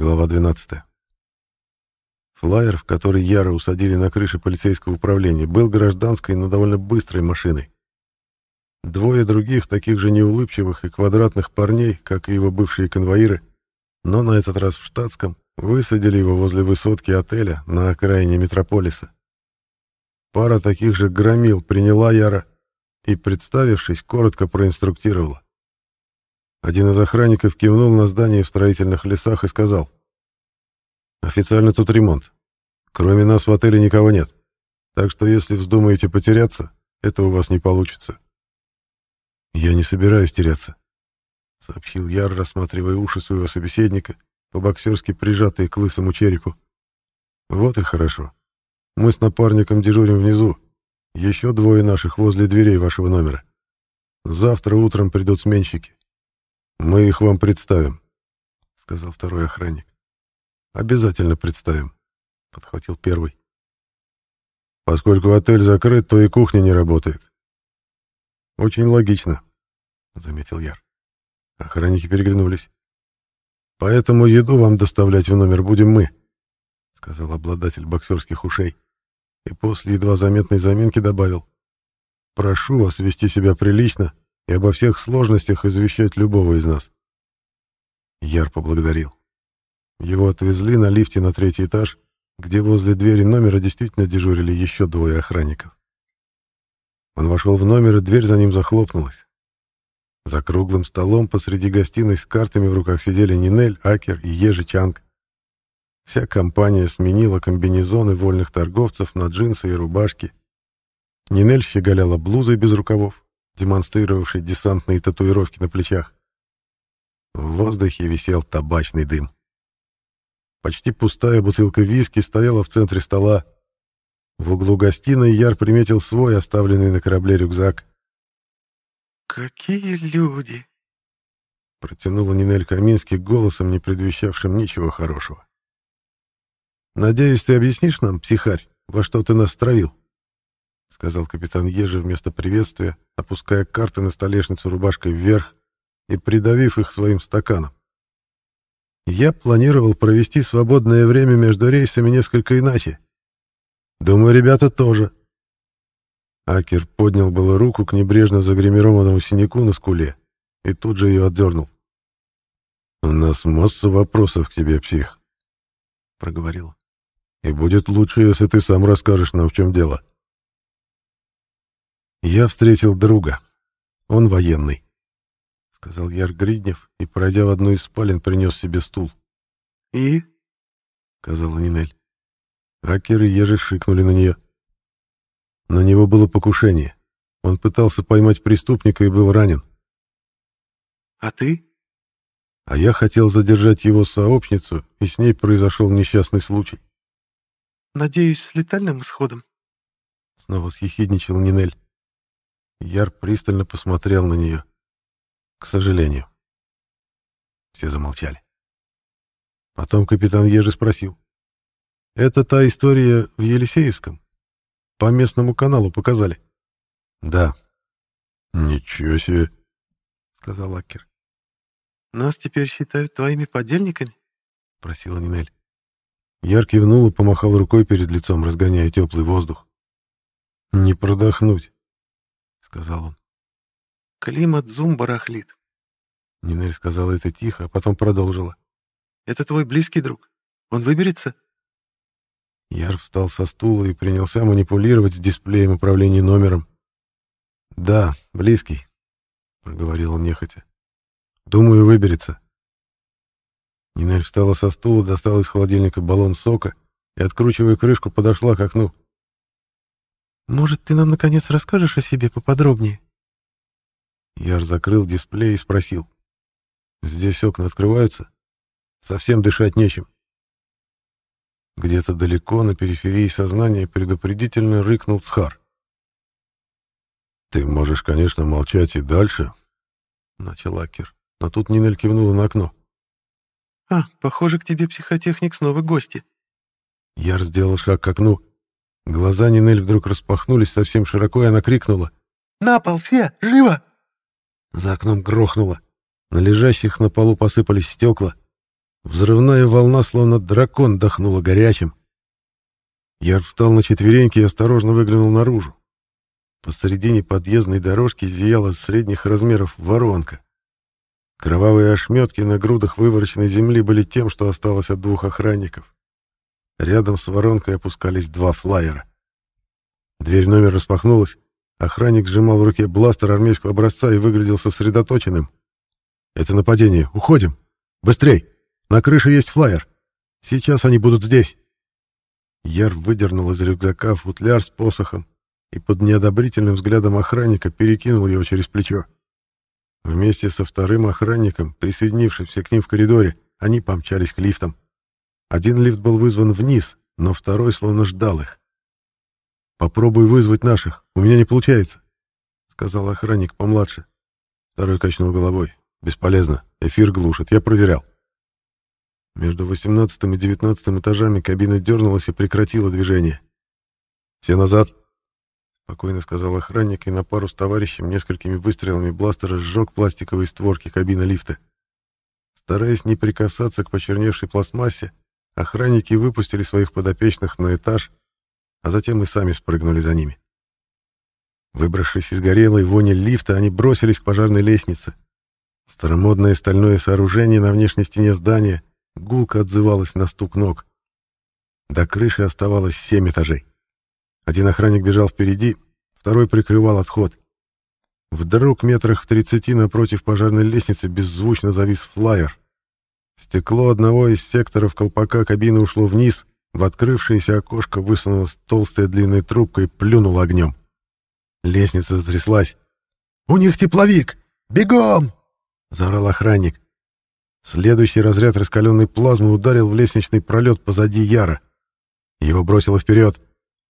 Глава 12. Флайер, в который Яра усадили на крыше полицейского управления, был гражданской, но довольно быстрой машиной. Двое других, таких же неулыбчивых и квадратных парней, как и его бывшие конвоиры, но на этот раз в штатском, высадили его возле высотки отеля на окраине метрополиса. Пара таких же громил приняла Яра и, представившись, коротко проинструктировала. Один из охранников кивнул на здание в строительных лесах и сказал. «Официально тут ремонт. Кроме нас в отеле никого нет. Так что если вздумаете потеряться, это у вас не получится». «Я не собираюсь теряться», — сообщил Яр, рассматривая уши своего собеседника, по-боксерски прижатые к лысому черепу. «Вот и хорошо. Мы с напарником дежурим внизу. Еще двое наших возле дверей вашего номера. Завтра утром придут сменщики. «Мы их вам представим», — сказал второй охранник. «Обязательно представим», — подхватил первый. «Поскольку отель закрыт, то и кухня не работает». «Очень логично», — заметил Яр. Охранники переглянулись. «Поэтому еду вам доставлять в номер будем мы», — сказал обладатель боксерских ушей. И после едва заметной заминки добавил. «Прошу вас вести себя прилично и обо всех сложностях извещать любого из нас. Яр поблагодарил. Его отвезли на лифте на третий этаж, где возле двери номера действительно дежурили еще двое охранников. Он вошел в номер, и дверь за ним захлопнулась. За круглым столом посреди гостиной с картами в руках сидели Нинель, Акер и Ежи Чанг. Вся компания сменила комбинезоны вольных торговцев на джинсы и рубашки. Нинель щеголяла блузой без рукавов, демонстрировавший десантные татуировки на плечах. В воздухе висел табачный дым. Почти пустая бутылка виски стояла в центре стола. В углу гостиной Яр приметил свой оставленный на корабле рюкзак. «Какие люди!» Протянула Нинель Каминский голосом, не предвещавшим ничего хорошего. «Надеюсь, ты объяснишь нам, психарь, во что ты нас стравил?» — сказал капитан Ежи вместо приветствия, опуская карты на столешницу рубашкой вверх и придавив их своим стаканом. «Я планировал провести свободное время между рейсами несколько иначе. Думаю, ребята тоже». Акер поднял было руку к небрежно загримированному синяку на скуле и тут же ее отдернул. «У нас масса вопросов к тебе, псих», — проговорил. «И будет лучше, если ты сам расскажешь нам, в чем дело». «Я встретил друга. Он военный», — сказал Яр Гриднев и, пройдя в одну из спален, принес себе стул. «И?» — сказала Нинель. Ракеры ежи шикнули на нее. На него было покушение. Он пытался поймать преступника и был ранен. «А ты?» А я хотел задержать его сообщницу, и с ней произошел несчастный случай. «Надеюсь, с летальным исходом?» Снова съехидничал Нинель. Яр пристально посмотрел на нее. К сожалению. Все замолчали. Потом капитан Ежи спросил. «Это та история в Елисеевском? По местному каналу показали?» «Да». «Ничего себе», — сказал Акер. «Нас теперь считают твоими подельниками?» — просила Нинель. Яр кивнул и помахал рукой перед лицом, разгоняя теплый воздух. «Не продохнуть» сказал он. «Климат зум барахлит». Нинель сказала это тихо, а потом продолжила. «Это твой близкий друг. Он выберется?» Яр встал со стула и принялся манипулировать с дисплеем управления номером. «Да, близкий», — проговорил он нехотя. «Думаю, выберется». Нинель встала со стула, достала из холодильника баллон сока и, откручивая крышку, подошла к окну. «Может, ты нам, наконец, расскажешь о себе поподробнее?» Яр закрыл дисплей и спросил. «Здесь окна открываются? Совсем дышать нечем». Где-то далеко, на периферии сознания, предупредительно рыкнул Цхар. «Ты можешь, конечно, молчать и дальше», — начал Акер, но тут Нинель кивнула на окно. «А, похоже, к тебе психотехник снова гости». Яр сделал шаг к окну. Глаза Нинель вдруг распахнулись совсем широко, и она крикнула. «На пол, все! Живо!» За окном грохнуло. На лежащих на полу посыпались стекла. Взрывная волна, словно дракон, дохнула горячим. Яр встал на четвереньки и осторожно выглянул наружу. Посередине подъездной дорожки зияла средних размеров воронка. Кровавые ошметки на грудах вывороченной земли были тем, что осталось от двух охранников. Рядом с воронкой опускались два флайера. Дверь номер распахнулась. Охранник сжимал в руке бластер армейского образца и выглядел сосредоточенным. «Это нападение. Уходим! Быстрей! На крыше есть флайер! Сейчас они будут здесь!» Яр выдернул из рюкзака футляр с посохом и под неодобрительным взглядом охранника перекинул его через плечо. Вместе со вторым охранником, присоединившимся к ним в коридоре, они помчались к лифтам. Один лифт был вызван вниз, но второй словно ждал их. «Попробуй вызвать наших, у меня не получается», — сказал охранник помладше. Второй качнул головой. «Бесполезно, эфир глушит, я проверял». Между восемнадцатым и девятнадцатым этажами кабина дернулась и прекратила движение. «Все назад!» спокойно сказал охранник и на пару с товарищем несколькими выстрелами бластера сжег пластиковые створки кабины лифта. Стараясь не прикасаться к почерневшей пластмассе, охранники выпустили своих подопечных на этаж, а затем и сами спрыгнули за ними. Выбравшись из горелой вони лифта, они бросились к пожарной лестнице. Старомодное стальное сооружение на внешней стене здания гулко отзывалось на стук ног. До крыши оставалось семь этажей. Один охранник бежал впереди, второй прикрывал отход. Вдруг метрах в тридцати напротив пожарной лестницы беззвучно завис флайер. Стекло одного из секторов колпака кабины ушло вниз, в открывшееся окошко высунулась толстая длинная трубка и плюнула огнем. Лестница затряслась. «У них тепловик! Бегом!» — заорал охранник. Следующий разряд раскаленной плазмы ударил в лестничный пролет позади Яра. Его бросило вперед.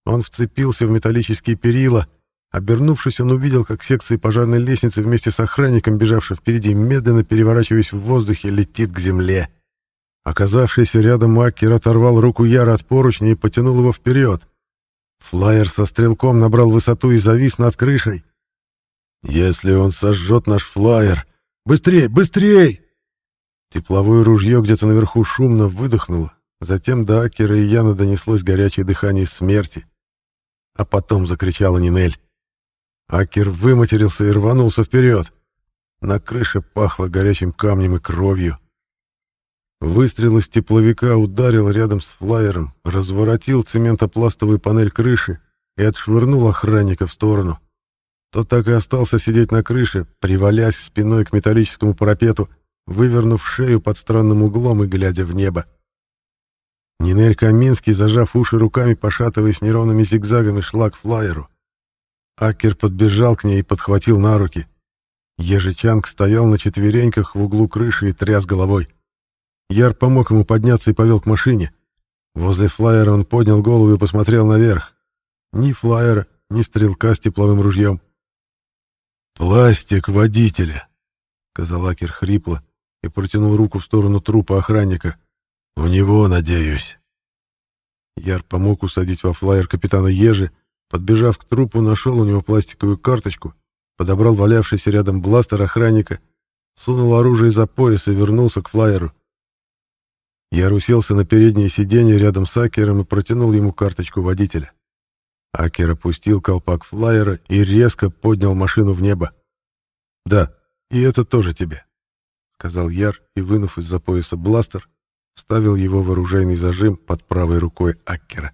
Он вцепился в металлические перила. Обернувшись, он увидел, как секции пожарной лестницы вместе с охранником, бежавшим впереди, медленно переворачиваясь в воздухе, летит к земле. Оказавшийся рядом Аккер оторвал руку Яра от поручня и потянул его вперед. Флайер со стрелком набрал высоту и завис над крышей. «Если он сожжет наш флайер! Быстрей, быстрей!» Тепловое ружье где-то наверху шумно выдохнуло. Затем до Акера и Яна донеслось горячее дыхание смерти. А потом закричала Нинель. Акер выматерился и рванулся вперед. На крыше пахло горячим камнем и кровью. Выстрел из тепловика ударил рядом с флайером, разворотил цементопластовую панель крыши и отшвырнул охранника в сторону. Тот так и остался сидеть на крыше, привалясь спиной к металлическому парапету, вывернув шею под странным углом и глядя в небо. Нинель Каминский, зажав уши руками, пошатываясь неровными зигзагами, шла к флайеру. Акер подбежал к ней и подхватил на руки. Ежичанг стоял на четвереньках в углу крыши и тряс головой. Яр помог ему подняться и повел к машине. Возле флайера он поднял голову и посмотрел наверх. Ни флайера, ни стрелка с тепловым ружьем. «Пластик водителя», — сказал Акер хрипло и протянул руку в сторону трупа охранника. «В него, надеюсь». Яр помог усадить во флайер капитана Ежи, подбежав к трупу, нашел у него пластиковую карточку, подобрал валявшийся рядом бластер охранника, сунул оружие за пояс и вернулся к флайеру. Яр уселся на переднее сиденье рядом с Акером и протянул ему карточку водителя. Акер опустил колпак флайера и резко поднял машину в небо. «Да, и это тоже тебе», — сказал Яр и, вынув из-за пояса бластер, вставил его в оружейный зажим под правой рукой Аккера.